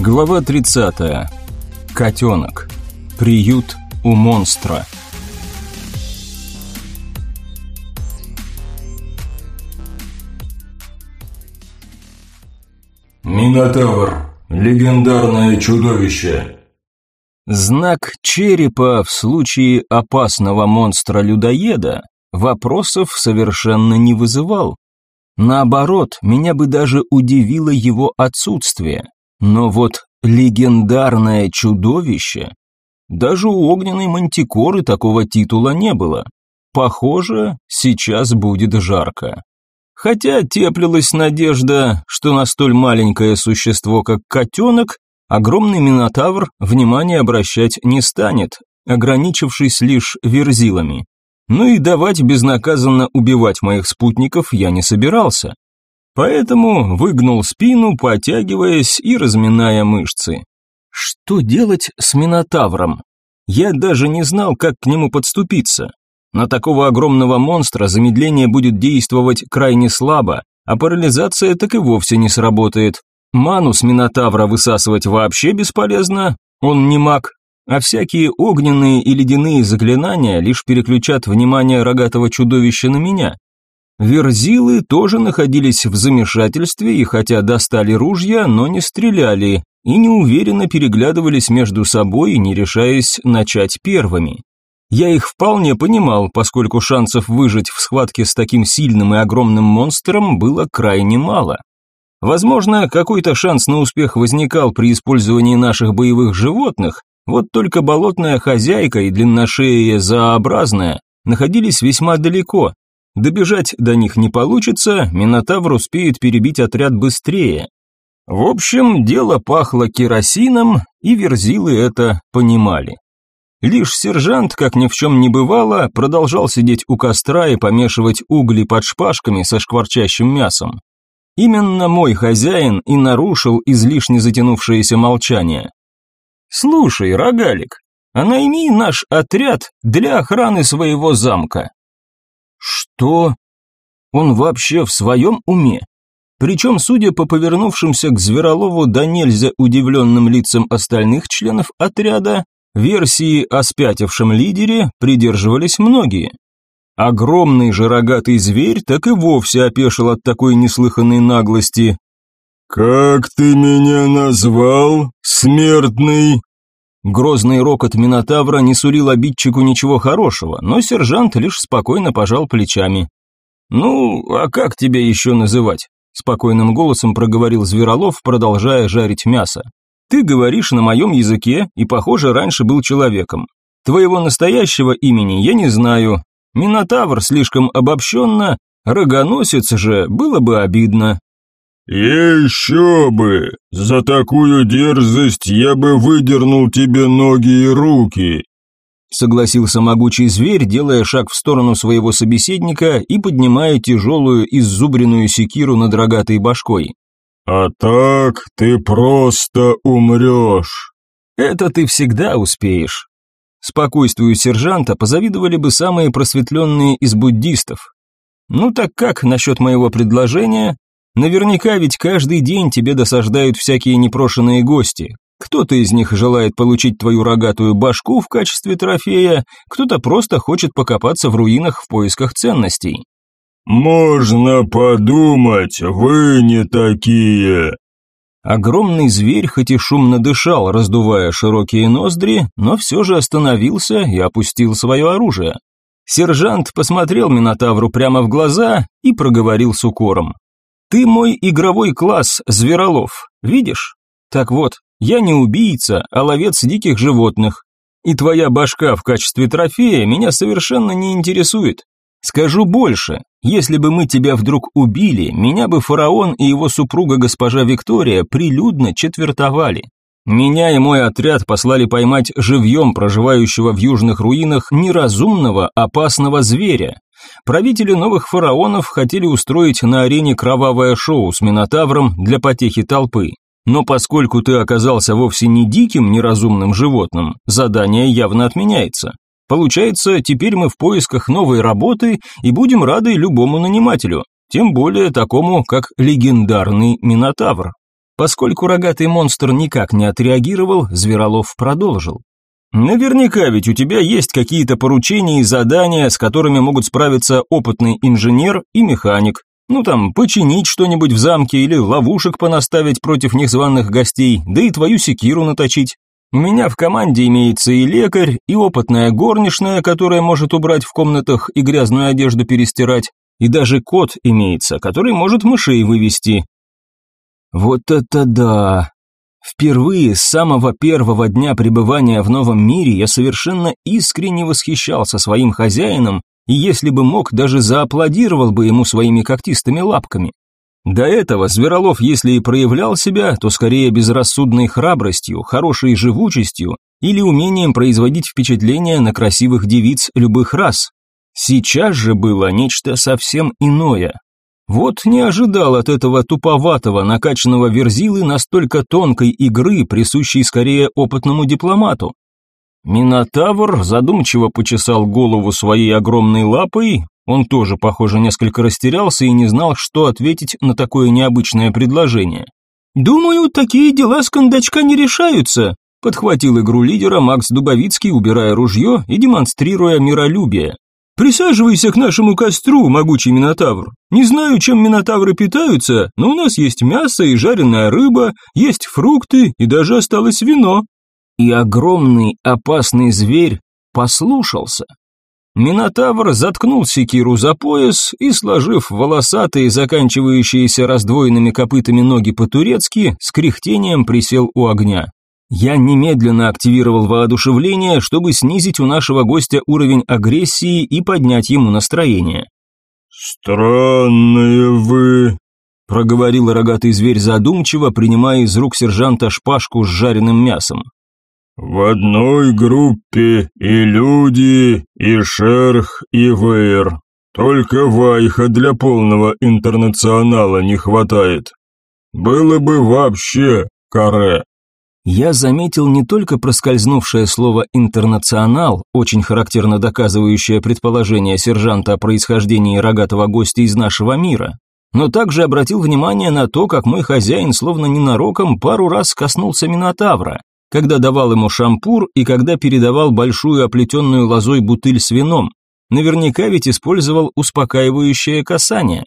Глава 30. Котенок. Приют у монстра. Минотавр. Легендарное чудовище. Знак черепа в случае опасного монстра-людоеда вопросов совершенно не вызывал. Наоборот, меня бы даже удивило его отсутствие. Но вот легендарное чудовище... Даже у огненной мантикоры такого титула не было. Похоже, сейчас будет жарко. Хотя теплилась надежда, что на столь маленькое существо, как котенок, огромный минотавр внимания обращать не станет, ограничившись лишь верзилами. Ну и давать безнаказанно убивать моих спутников я не собирался. Поэтому выгнул спину, потягиваясь и разминая мышцы. Что делать с Минотавром? Я даже не знал, как к нему подступиться. На такого огромного монстра замедление будет действовать крайне слабо, а парализация так и вовсе не сработает. Ману с Минотавра высасывать вообще бесполезно, он не маг, а всякие огненные и ледяные заклинания лишь переключат внимание рогатого чудовища на меня. Верзилы тоже находились в замешательстве и хотя достали ружья, но не стреляли и неуверенно переглядывались между собой, не решаясь начать первыми. Я их вполне понимал, поскольку шансов выжить в схватке с таким сильным и огромным монстром было крайне мало. Возможно, какой-то шанс на успех возникал при использовании наших боевых животных, вот только болотная хозяйка и длинношея зоообразная находились весьма далеко, Добежать до них не получится, Минотавр успеет перебить отряд быстрее. В общем, дело пахло керосином, и верзилы это понимали. Лишь сержант, как ни в чем не бывало, продолжал сидеть у костра и помешивать угли под шпажками со шкварчащим мясом. Именно мой хозяин и нарушил излишне затянувшееся молчание. «Слушай, рогалик, а найми наш отряд для охраны своего замка. Что? Он вообще в своем уме? Причем, судя по повернувшимся к Зверолову до нельзя удивленным лицам остальных членов отряда, версии о спятившем лидере придерживались многие. Огромный же рогатый зверь так и вовсе опешил от такой неслыханной наглости. «Как ты меня назвал, смертный?» Грозный рокот Минотавра не сулил обидчику ничего хорошего, но сержант лишь спокойно пожал плечами. «Ну, а как тебя еще называть?» – спокойным голосом проговорил Зверолов, продолжая жарить мясо. «Ты говоришь на моем языке и, похоже, раньше был человеком. Твоего настоящего имени я не знаю. Минотавр слишком обобщенно, рогоносец же было бы обидно. «Еще бы! За такую дерзость я бы выдернул тебе ноги и руки!» Согласился могучий зверь, делая шаг в сторону своего собеседника и поднимая тяжелую иззубренную секиру над рогатой башкой. «А так ты просто умрешь!» «Это ты всегда успеешь!» Спокойствию сержанта позавидовали бы самые просветленные из буддистов. «Ну так как насчет моего предложения?» Наверняка ведь каждый день тебе досаждают всякие непрошенные гости. Кто-то из них желает получить твою рогатую башку в качестве трофея, кто-то просто хочет покопаться в руинах в поисках ценностей. «Можно подумать, вы не такие!» Огромный зверь хоть и шумно дышал, раздувая широкие ноздри, но все же остановился и опустил свое оружие. Сержант посмотрел Минотавру прямо в глаза и проговорил с укором. Ты мой игровой класс, Зверолов, видишь? Так вот, я не убийца, а ловец диких животных. И твоя башка в качестве трофея меня совершенно не интересует. Скажу больше, если бы мы тебя вдруг убили, меня бы фараон и его супруга госпожа Виктория прилюдно четвертовали. Меня и мой отряд послали поймать живьем проживающего в южных руинах неразумного, опасного зверя, Правители новых фараонов хотели устроить на арене кровавое шоу с Минотавром для потехи толпы. Но поскольку ты оказался вовсе не диким неразумным животным, задание явно отменяется. Получается, теперь мы в поисках новой работы и будем рады любому нанимателю, тем более такому, как легендарный Минотавр. Поскольку рогатый монстр никак не отреагировал, Зверолов продолжил. Наверняка ведь у тебя есть какие-то поручения и задания, с которыми могут справиться опытный инженер и механик. Ну там, починить что-нибудь в замке или ловушек понаставить против незваных гостей, да и твою секиру наточить. У меня в команде имеется и лекарь, и опытная горничная, которая может убрать в комнатах и грязную одежду перестирать, и даже кот имеется, который может мышей вывести. Вот это да! Впервые с самого первого дня пребывания в новом мире я совершенно искренне восхищался своим хозяином и если бы мог, даже зааплодировал бы ему своими когтистыми лапками. До этого Зверолов, если и проявлял себя, то скорее безрассудной храбростью, хорошей живучестью или умением производить впечатление на красивых девиц любых рас. Сейчас же было нечто совсем иное. Вот не ожидал от этого туповатого, накачанного верзилы настолько тонкой игры, присущей скорее опытному дипломату. Минотавр задумчиво почесал голову своей огромной лапой, он тоже, похоже, несколько растерялся и не знал, что ответить на такое необычное предложение. «Думаю, такие дела с кондачка не решаются», подхватил игру лидера Макс Дубовицкий, убирая ружье и демонстрируя миролюбие. «Присаживайся к нашему костру, могучий Минотавр. Не знаю, чем Минотавры питаются, но у нас есть мясо и жареная рыба, есть фрукты и даже осталось вино и огромный опасный зверь послушался. Минотавр заткнул секиру за пояс и, сложив волосатые, заканчивающиеся раздвоенными копытами ноги по-турецки, с кряхтением присел у огня. Я немедленно активировал воодушевление, чтобы снизить у нашего гостя уровень агрессии и поднять ему настроение. «Странные вы», – проговорил рогатый зверь задумчиво, принимая из рук сержанта шпажку с жареным мясом. В одной группе и люди, и шерх, и вейр. Только вайха для полного интернационала не хватает. Было бы вообще каре. Я заметил не только проскользнувшее слово «интернационал», очень характерно доказывающее предположение сержанта о происхождении рогатого гостя из нашего мира, но также обратил внимание на то, как мой хозяин словно ненароком пару раз коснулся Минотавра, когда давал ему шампур и когда передавал большую оплетенную лозой бутыль с вином. Наверняка ведь использовал успокаивающее касание.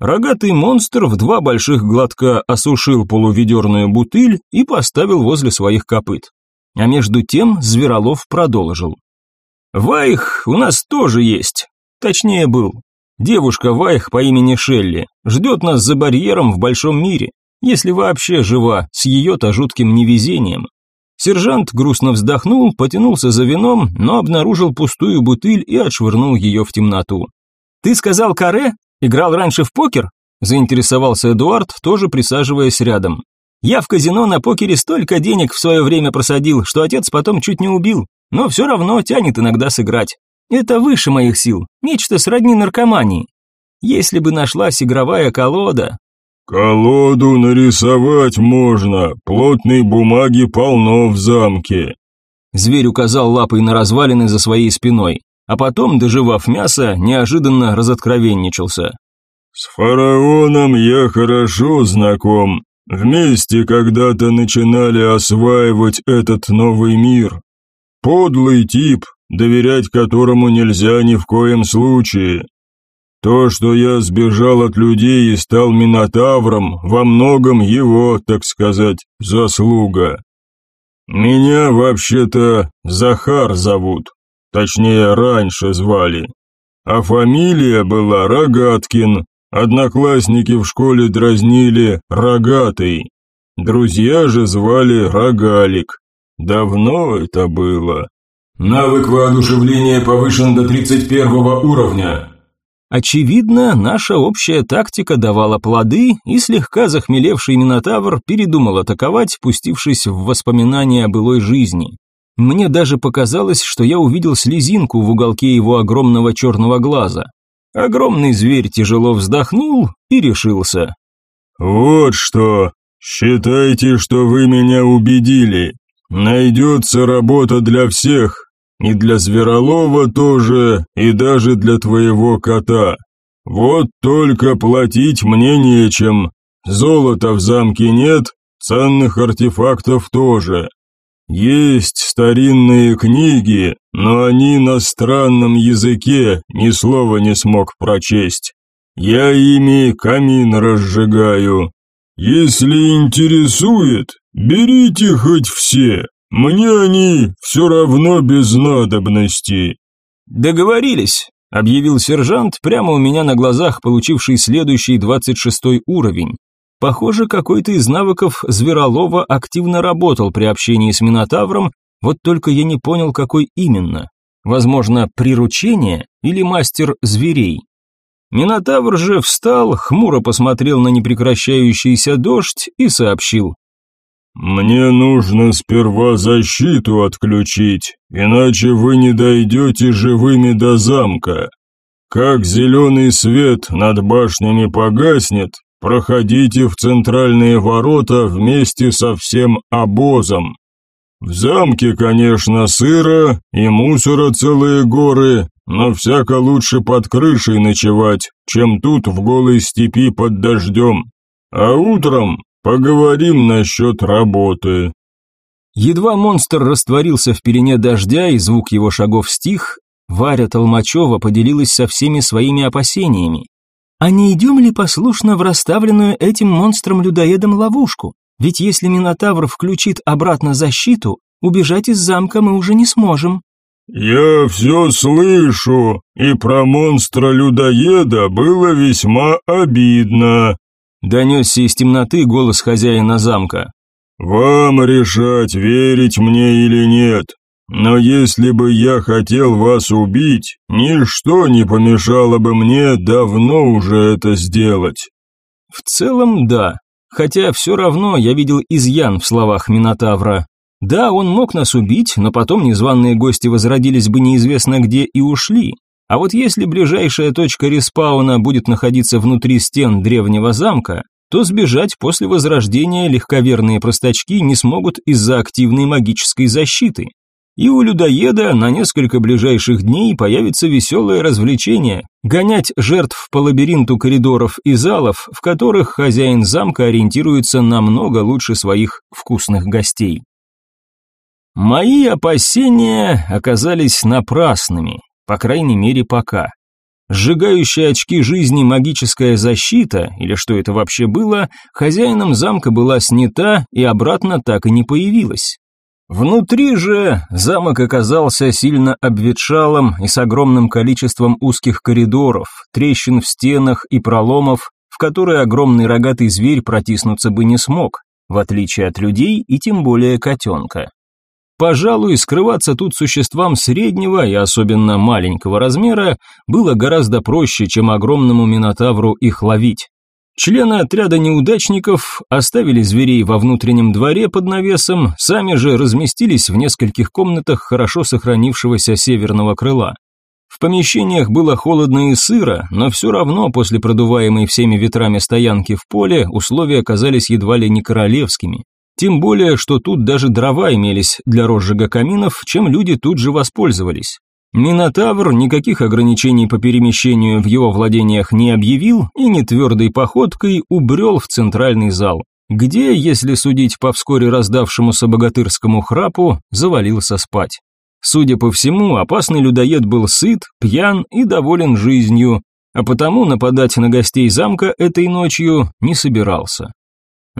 Рогатый монстр в два больших глотка осушил полуведерную бутыль и поставил возле своих копыт. А между тем Зверолов продолжил. «Вайх у нас тоже есть. Точнее был. Девушка Вайх по имени Шелли ждет нас за барьером в большом мире, если вообще жива, с ее-то жутким невезением. Сержант грустно вздохнул, потянулся за вином, но обнаружил пустую бутыль и отшвырнул ее в темноту. «Ты сказал каре? Играл раньше в покер?» заинтересовался Эдуард, тоже присаживаясь рядом. «Я в казино на покере столько денег в свое время просадил, что отец потом чуть не убил, но все равно тянет иногда сыграть. Это выше моих сил, нечто сродни наркомании. Если бы нашлась игровая колода, «Колоду нарисовать можно, плотной бумаги полно в замке». Зверь указал лапой на развалины за своей спиной, а потом, доживав мясо, неожиданно разоткровенничался. «С фараоном я хорошо знаком. Вместе когда-то начинали осваивать этот новый мир. Подлый тип, доверять которому нельзя ни в коем случае. То, что я сбежал от людей и стал Минотавром, во многом его, так сказать, заслуга. Меня вообще-то Захар зовут, точнее раньше звали, а фамилия была Рогаткин, одноклассники в школе дразнили Рогатый, друзья же звали Рогалик. Давно это было. Навык воодушевления повышен до 31 уровня. Очевидно, наша общая тактика давала плоды, и слегка захмелевший Минотавр передумал атаковать, пустившись в воспоминания о былой жизни. Мне даже показалось, что я увидел слезинку в уголке его огромного черного глаза. Огромный зверь тяжело вздохнул и решился. «Вот что, считайте, что вы меня убедили. Найдется работа для всех, и для Зверолова тоже, и даже для твоего кота. Вот только платить мне нечем. Золота в замке нет, ценных артефактов тоже. Есть старинные книги, но они на странном языке, ни слова не смог прочесть. Я ими камин разжигаю. Если интересует, берите хоть все, мне они все равно без надобности. Договорились, объявил сержант, прямо у меня на глазах получивший следующий двадцать шестой уровень. Похоже, какой-то из навыков Зверолова активно работал при общении с Минотавром, вот только я не понял, какой именно. Возможно, приручение или мастер зверей. Минотавр же встал, хмуро посмотрел на непрекращающийся дождь и сообщил. «Мне нужно сперва защиту отключить, иначе вы не дойдете живыми до замка. Как зеленый свет над башнями погаснет, проходите в центральные ворота вместе со всем обозом. В замке, конечно, сыро и мусора целые горы, но всяко лучше под крышей ночевать, чем тут в голой степи под дождем. А утром поговорим насчет работы». Едва монстр растворился в перене дождя и звук его шагов стих, Варя Толмачева поделилась со всеми своими опасениями. «А не идем ли послушно в расставленную этим монстром-людоедом ловушку? Ведь если Минотавр включит обратно защиту, убежать из замка мы уже не сможем». «Я все слышу, и про монстра-людоеда было весьма обидно», донесся из темноты голос хозяина замка. «Вам решать, верить мне или нет. Но если бы я хотел вас убить, ничто не помешало бы мне давно уже это сделать». В целом, да. Хотя все равно я видел изъян в словах Минотавра. Да, он мог нас убить, но потом незваные гости возродились бы неизвестно где и ушли. А вот если ближайшая точка респауна будет находиться внутри стен древнего замка, то сбежать после возрождения легковерные простачки не смогут из-за активной магической защиты. И у людоеда на несколько ближайших дней появится веселое развлечение – гонять жертв по лабиринту коридоров и залов, в которых хозяин замка ориентируется намного лучше своих вкусных гостей. Мои опасения оказались напрасными, по крайней мере пока. Сжигающая очки жизни магическая защита, или что это вообще было, хозяином замка была снята и обратно так и не появилась. Внутри же замок оказался сильно обветшалым и с огромным количеством узких коридоров, трещин в стенах и проломов, в которые огромный рогатый зверь протиснуться бы не смог, в отличие от людей и тем более котенка. Пожалуй, скрываться тут существам среднего и особенно маленького размера было гораздо проще, чем огромному минотавру их ловить. Члены отряда неудачников оставили зверей во внутреннем дворе под навесом, сами же разместились в нескольких комнатах хорошо сохранившегося северного крыла. В помещениях было холодно и сыро, но все равно после продуваемой всеми ветрами стоянки в поле условия оказались едва ли не королевскими. Тем более, что тут даже дрова имелись для розжига каминов, чем люди тут же воспользовались. Минотавр никаких ограничений по перемещению в его владениях не объявил и нетвердой походкой убрел в центральный зал, где, если судить по вскоре раздавшемуся богатырскому храпу, завалился спать. Судя по всему, опасный людоед был сыт, пьян и доволен жизнью, а потому нападать на гостей замка этой ночью не собирался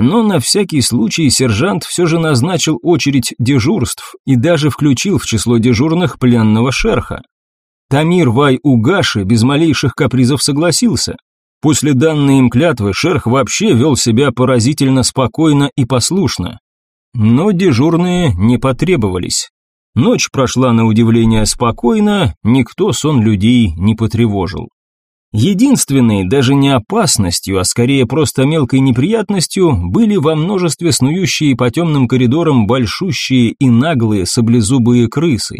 но на всякий случай сержант все же назначил очередь дежурств и даже включил в число дежурных пленного шерха. Тамир Вай Угаши без малейших капризов согласился. После данной им клятвы шерх вообще вел себя поразительно спокойно и послушно. Но дежурные не потребовались. Ночь прошла на удивление спокойно, никто сон людей не потревожил. Единственной, даже не опасностью, а скорее просто мелкой неприятностью, были во множестве снующие по темным коридорам большущие и наглые саблезубые крысы.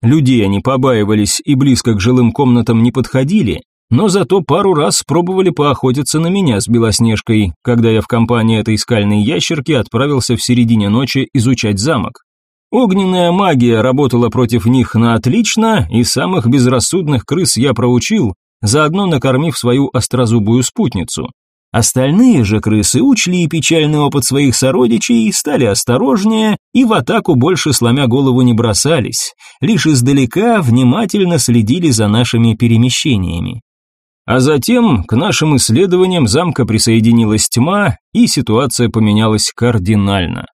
Людей они побаивались и близко к жилым комнатам не подходили, но зато пару раз пробовали поохотиться на меня с Белоснежкой, когда я в компании этой скальной ящерки отправился в середине ночи изучать замок. Огненная магия работала против них на отлично, и самых безрассудных крыс я проучил, заодно накормив свою острозубую спутницу. Остальные же крысы учли печальный опыт своих сородичей, стали осторожнее и в атаку больше сломя голову не бросались, лишь издалека внимательно следили за нашими перемещениями. А затем к нашим исследованиям замка присоединилась тьма, и ситуация поменялась кардинально.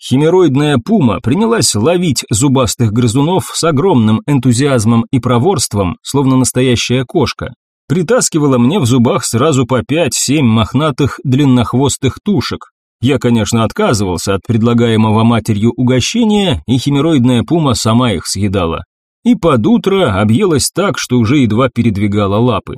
Химероидная пума принялась ловить зубастых грызунов с огромным энтузиазмом и проворством, словно настоящая кошка. Притаскивала мне в зубах сразу по пять-семь мохнатых длиннохвостых тушек. Я, конечно, отказывался от предлагаемого матерью угощения, и химероидная пума сама их съедала. И под утро объелась так, что уже едва передвигала лапы.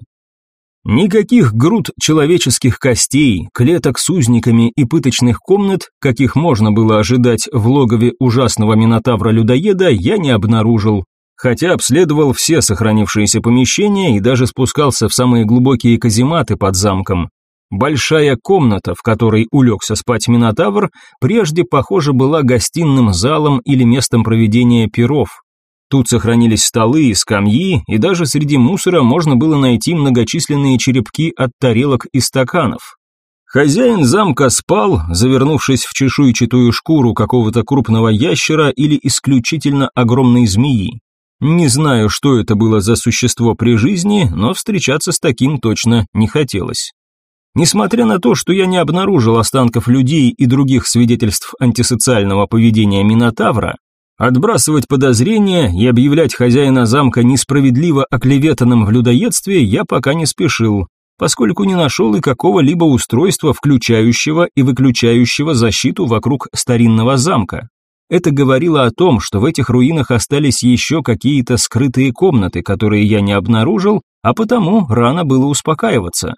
Никаких груд человеческих костей, клеток с узниками и пыточных комнат, каких можно было ожидать в логове ужасного минотавра-людоеда, я не обнаружил, хотя обследовал все сохранившиеся помещения и даже спускался в самые глубокие казематы под замком. Большая комната, в которой улегся спать Минотавр, прежде, похоже, была гостиным залом или местом проведения перов. Тут сохранились столы и скамьи, и даже среди мусора можно было найти многочисленные черепки от тарелок и стаканов. Хозяин замка спал, завернувшись в чешуйчатую шкуру какого-то крупного ящера или исключительно огромной змеи. Не знаю, что это было за существо при жизни, но встречаться с таким точно не хотелось. Несмотря на то, что я не обнаружил останков людей и других свидетельств антисоциального поведения Минотавра, Отбрасывать подозрения и объявлять хозяина замка несправедливо оклеветанным в людоедстве я пока не спешил, поскольку не нашел и какого-либо устройства, включающего и выключающего защиту вокруг старинного замка. Это говорило о том, что в этих руинах остались еще какие-то скрытые комнаты, которые я не обнаружил, а потому рано было успокаиваться.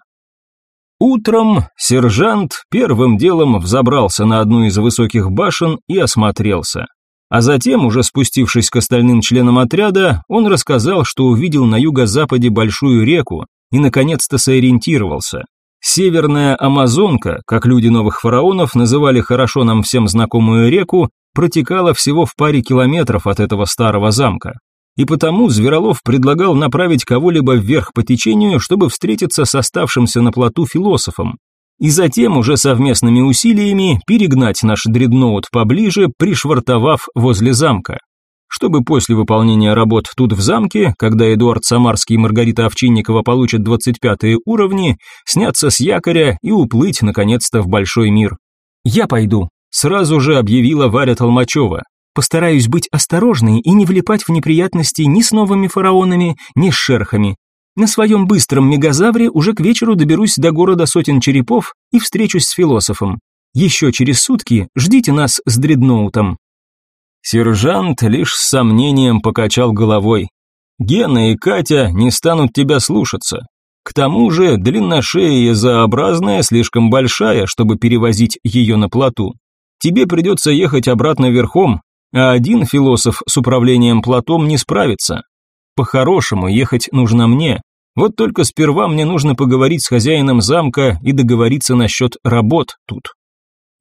Утром сержант первым делом взобрался на одну из высоких башен и осмотрелся. А затем, уже спустившись к остальным членам отряда, он рассказал, что увидел на юго-западе большую реку и наконец-то сориентировался. Северная Амазонка, как люди новых фараонов называли хорошо нам всем знакомую реку, протекала всего в паре километров от этого старого замка. И потому Зверолов предлагал направить кого-либо вверх по течению, чтобы встретиться с оставшимся на плоту философом, и затем уже совместными усилиями перегнать наш дредноут поближе, пришвартовав возле замка. Чтобы после выполнения работ тут в замке, когда Эдуард Самарский и Маргарита Овчинникова получат 25-е уровни, сняться с якоря и уплыть наконец-то в большой мир. «Я пойду», – сразу же объявила Варя Толмачева. «Постараюсь быть осторожной и не влипать в неприятности ни с новыми фараонами, ни с шерхами. На своем быстром мегазавре уже к вечеру доберусь до города сотен черепов и встречусь с философом. Еще через сутки ждите нас с дредноутом». Сержант лишь с сомнением покачал головой. «Гена и Катя не станут тебя слушаться. К тому же длинношея и заобразная слишком большая, чтобы перевозить ее на плоту. Тебе придется ехать обратно верхом, а один философ с управлением плотом не справится. По-хорошему, ехать нужно мне. Вот только сперва мне нужно поговорить с хозяином замка и договориться насчет работ тут.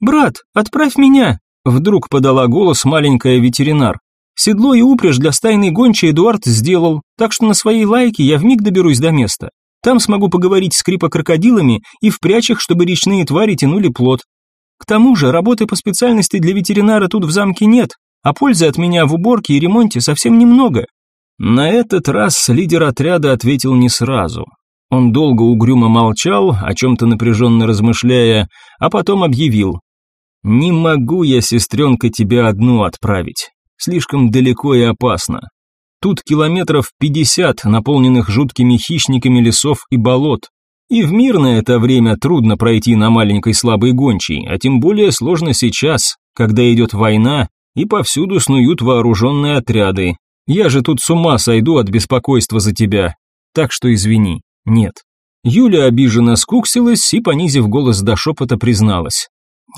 «Брат, отправь меня!» Вдруг подала голос маленькая ветеринар. Седло и упряжь для стайной гончей Эдуард сделал, так что на своей лайке я вмиг доберусь до места. Там смогу поговорить с крипокрокодилами и впрячь их, чтобы речные твари тянули плод. К тому же, работы по специальности для ветеринара тут в замке нет, а пользы от меня в уборке и ремонте совсем немного. На этот раз лидер отряда ответил не сразу. Он долго угрюмо молчал, о чем-то напряженно размышляя, а потом объявил. «Не могу я, сестренка, тебя одну отправить. Слишком далеко и опасно. Тут километров пятьдесят, наполненных жуткими хищниками лесов и болот. И в мирное это время трудно пройти на маленькой слабой гончей, а тем более сложно сейчас, когда идет война, и повсюду снуют вооруженные отряды, я же тут с ума сойду от беспокойства за тебя. Так что извини, нет». Юля обиженно скуксилась и, понизив голос до шепота, призналась.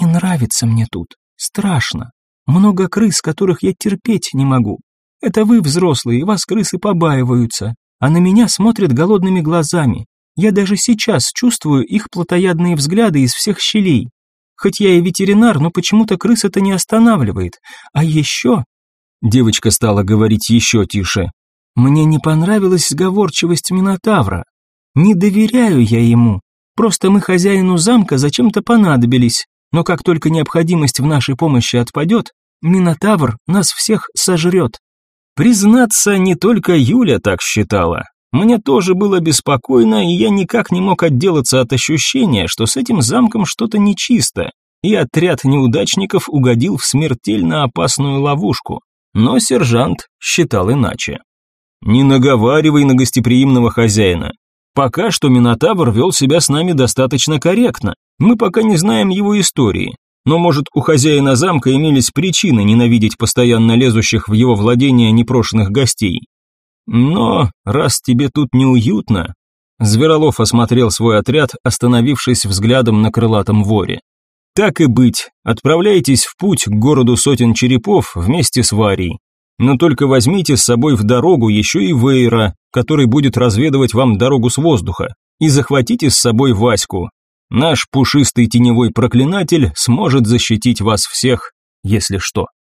«Не нравится мне тут. Страшно. Много крыс, которых я терпеть не могу. Это вы, взрослые, вас крысы побаиваются, а на меня смотрят голодными глазами. Я даже сейчас чувствую их плотоядные взгляды из всех щелей. Хоть я и ветеринар, но почему-то крыс это не останавливает. А еще Девочка стала говорить еще тише. «Мне не понравилась сговорчивость Минотавра. Не доверяю я ему. Просто мы хозяину замка зачем-то понадобились, но как только необходимость в нашей помощи отпадет, Минотавр нас всех сожрет». Признаться, не только Юля так считала. Мне тоже было беспокойно, и я никак не мог отделаться от ощущения, что с этим замком что-то нечисто, и отряд неудачников угодил в смертельно опасную ловушку. Но сержант считал иначе. «Не наговаривай на гостеприимного хозяина. Пока что Минотавр вел себя с нами достаточно корректно. Мы пока не знаем его истории. Но, может, у хозяина замка имелись причины ненавидеть постоянно лезущих в его владение непрошенных гостей. Но, раз тебе тут неуютно... Зверолов осмотрел свой отряд, остановившись взглядом на крылатом воре. Так и быть, отправляйтесь в путь к городу сотен черепов вместе с Варей. Но только возьмите с собой в дорогу еще и Вейра, который будет разведывать вам дорогу с воздуха, и захватите с собой Ваську. Наш пушистый теневой проклинатель сможет защитить вас всех, если что.